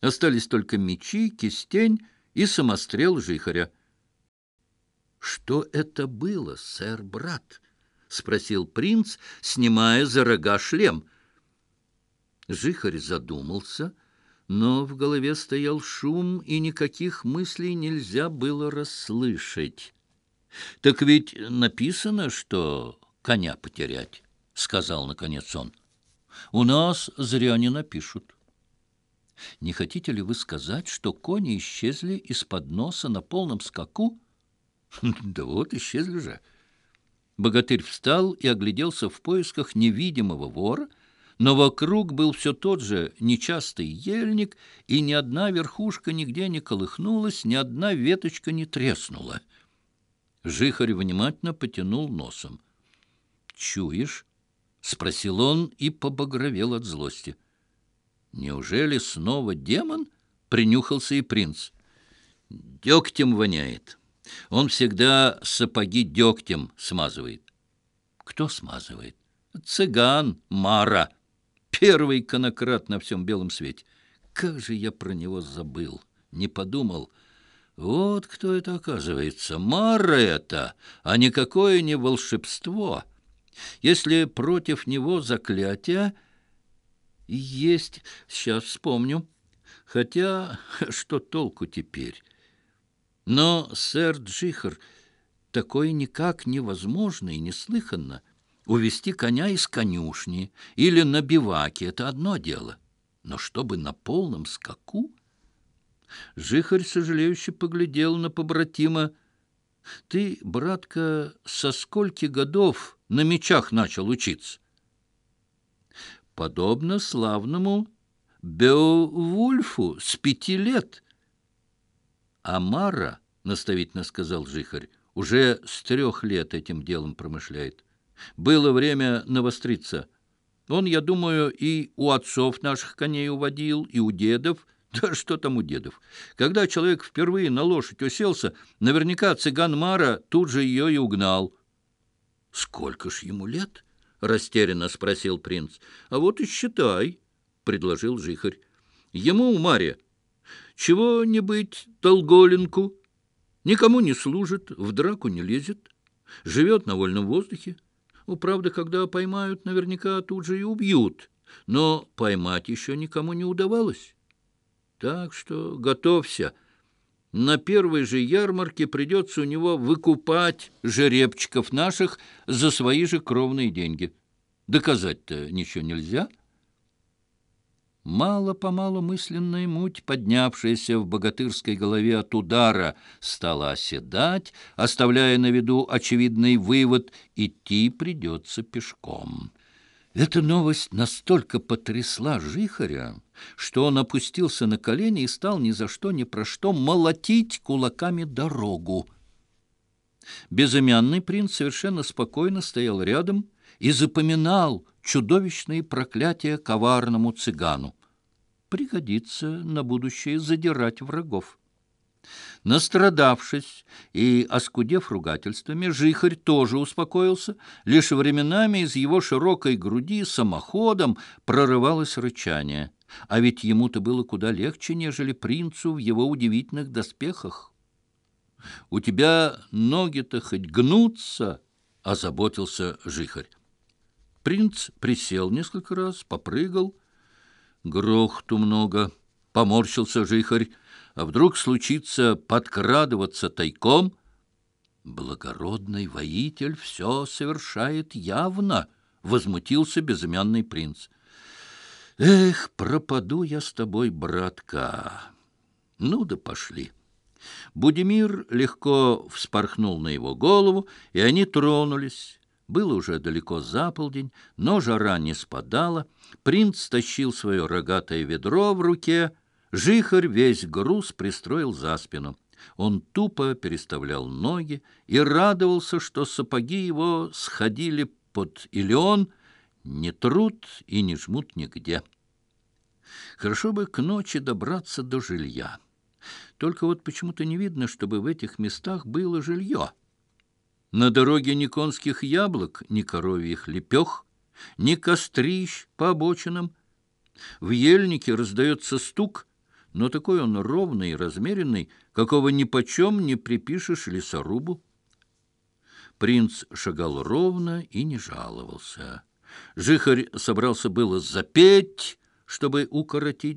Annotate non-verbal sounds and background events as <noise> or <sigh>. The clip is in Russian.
Остались только мечи, кистень и самострел жихаря. — Что это было, сэр, брат? — спросил принц, снимая за рога шлем. Жихарь задумался, но в голове стоял шум, и никаких мыслей нельзя было расслышать. — Так ведь написано, что коня потерять, — сказал наконец он. — У нас зря не напишут. Не хотите ли вы сказать, что кони исчезли из-под носа на полном скаку? Да вот, исчезли же. Богатырь встал и огляделся в поисках невидимого вора, но вокруг был все тот же нечастый ельник, и ни одна верхушка нигде не колыхнулась, ни одна веточка не треснула. Жихарь внимательно потянул носом. «Чуешь?» — спросил он и побагровел от злости. Неужели снова демон? Принюхался и принц. Дегтем воняет. Он всегда сапоги дегтем смазывает. Кто смазывает? Цыган Мара. Первый конократ на всем белом свете. Как же я про него забыл, не подумал. Вот кто это оказывается. Мара это, а никакое не волшебство. Если против него заклятие есть, сейчас вспомню. Хотя <laughs> что толку теперь? Но сэр Джихар, такое никак невозможно и неслыханно. Увести коня из конюшни или на биваке — это одно дело. Но чтобы на полном скаку... Жихарь, сожалеюще, поглядел на побратима. — Ты, братка, со скольки годов на мечах начал учиться? подобно славному Беовульфу с пяти лет. «Амара», — наставительно сказал Жихарь, — «уже с трех лет этим делом промышляет. Было время навостриться. Он, я думаю, и у отцов наших коней уводил, и у дедов». Да что там у дедов? Когда человек впервые на лошадь уселся, наверняка цыган Мара тут же ее и угнал. Сколько ж ему лет? растерянно спросил принц. «А вот и считай», — предложил жихарь. «Ему, Марья, чего не быть долголинку, никому не служит, в драку не лезет, живет на вольном воздухе. Ну, правда, когда поймают, наверняка тут же и убьют, но поймать еще никому не удавалось. Так что готовься». На первой же ярмарке придется у него выкупать жеребчиков наших за свои же кровные деньги. Доказать-то ничего нельзя. Мало-помалу мысленная муть, поднявшаяся в богатырской голове от удара, стала оседать, оставляя на виду очевидный вывод — идти придется пешком. Эта новость настолько потрясла Жихаря, что он опустился на колени и стал ни за что ни про что молотить кулаками дорогу. Безымянный принц совершенно спокойно стоял рядом и запоминал чудовищные проклятия коварному цыгану. Пригодится на будущее задирать врагов. Настрадавшись и оскудев ругательствами, жихарь тоже успокоился. Лишь временами из его широкой груди самоходом прорывалось рычание. А ведь ему-то было куда легче, нежели принцу в его удивительных доспехах. «У тебя ноги-то хоть гнутся!» — озаботился жихарь. Принц присел несколько раз, попрыгал. «Грохту много!» — поморщился жихарь. А вдруг случится подкрадываться тайком? Благородный воитель все совершает явно, возмутился безымянный принц. Эх, пропаду я с тобой, братка. Ну да пошли. Будимир легко вспорхнул на его голову, и они тронулись. Было уже далеко за полдень, но жара не спадала. Принц тащил свое рогатое ведро в руке — Жихарь весь груз пристроил за спину. Он тупо переставлял ноги и радовался, что сапоги его сходили под илион, не трут и не жмут нигде. Хорошо бы к ночи добраться до жилья. Только вот почему-то не видно, чтобы в этих местах было жилье. На дороге ни конских яблок, ни коровьих лепех, ни кострищ по обочинам. В ельнике раздается стук — но такой он ровный и размеренный, какого ни почем не припишешь лесорубу. Принц шагал ровно и не жаловался. Жихарь собрался было запеть, чтобы укоротить